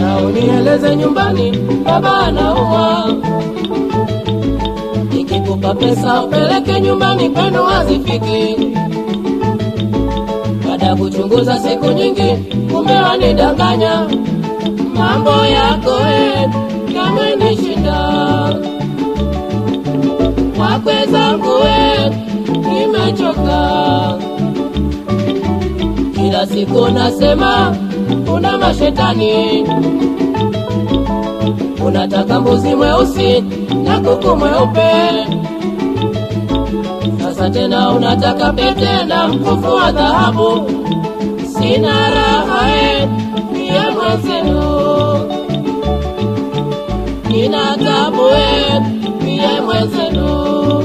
mara unieleze nyumbani baba anaua. nikikupa pesa upeleke nyumbani kwenu hazifiki. Baada ya kuchunguza siku nyingi kumbe wanidanganya. Mambo yako e yamenishinda wakwe zangu e nimechoka. Kila siku nasema una mashetani. Unataka mbuzi mweusi na kuku mweupe. Sasa tena unataka pete na mkufu wa dhahabu. Sina raha e pia mwenzenu. Nina tabu e pia mwenzenu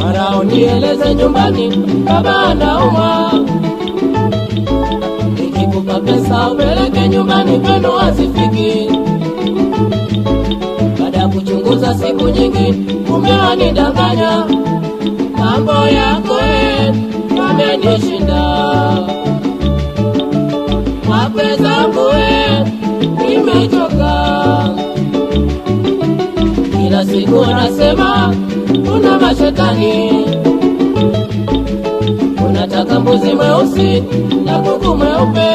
mara unieleze nyumbani baba anaumwa. Nikikupa pesa upeleke nyumbani kwenu hazifiki. Baada ya kuchunguza siku nyingi kumbe wanidanganya mambo yako e yamenishinda siku anasema una mashetani unataka mbuzi mweusi na kuku mweupe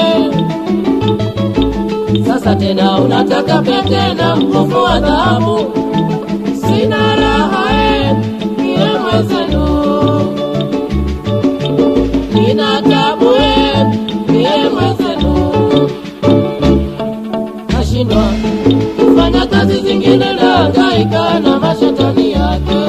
sasa tena unataka pete na mkufu wa dhahabu sina raha e iye mwezenu nashindwa kufanya kazi zingine naangaika na mashetani yake.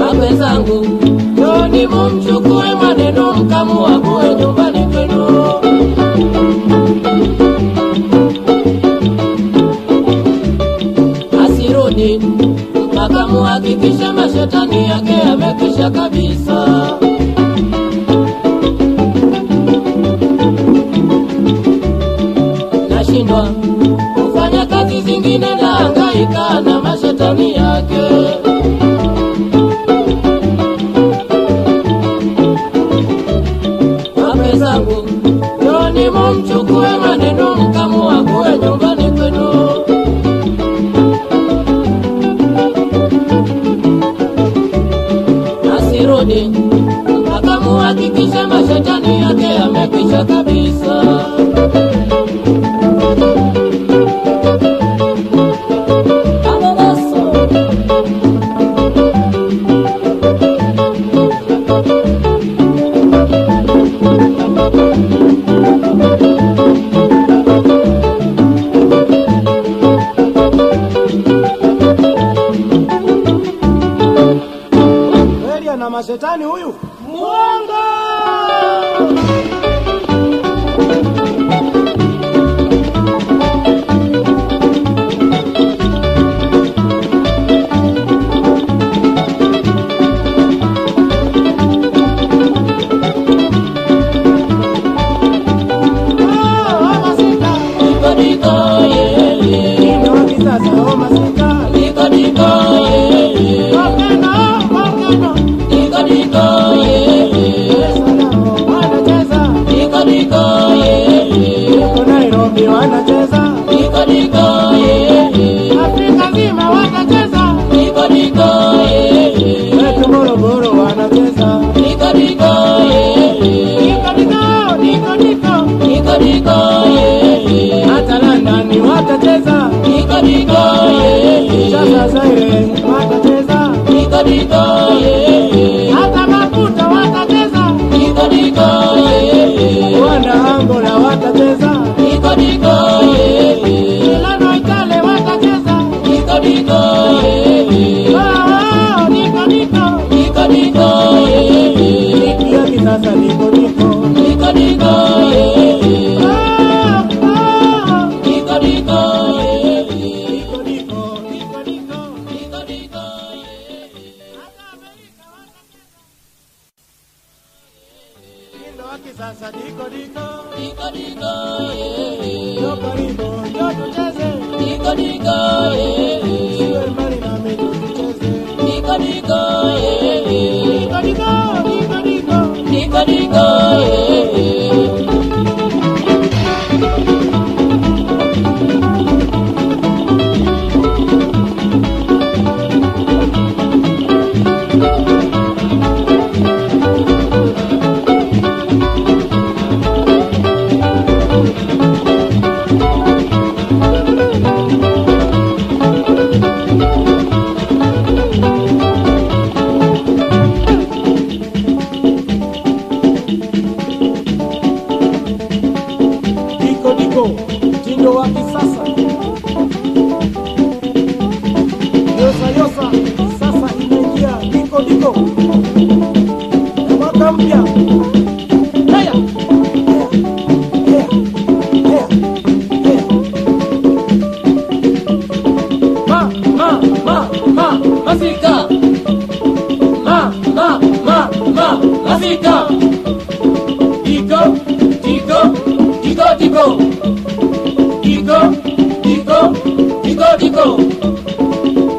Wakwe zangu njoni mumchukue maneno mkamuague nyumbani mumchukue maneno mkamuague nyumbani kwenu. Asirudi mpaka muhakikishe mashetani yake yamekwisha kabisa. Shetani Zaire watacheza. Diko diko. Hata makuta watacheza. Diko diko. Rwanda, Angola watacheza. Diko diko. Milano, Italia watacheza. Diko diko. Oh, oh. Diko diko yeah yeah. Niki ya kisasa niko niko. wa kisasa diko diko diko diko yo karibu yo tucheze. Diko diko siwe mbali na mimi tucheze. Diko diko diko diko diko diko diko dìgò dìgò dìgò dìgò dìgò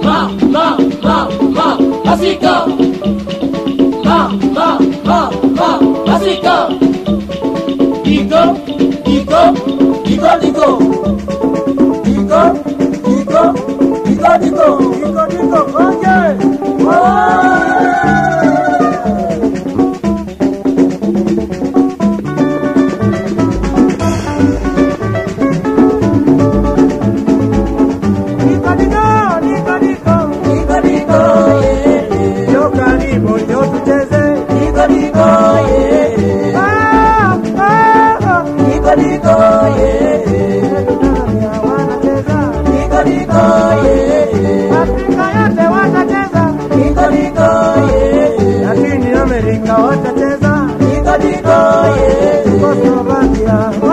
ma, ma, ma, ma, lásìkò ma, ma, ma, ma, lásìkò dìgò. Yugoslavia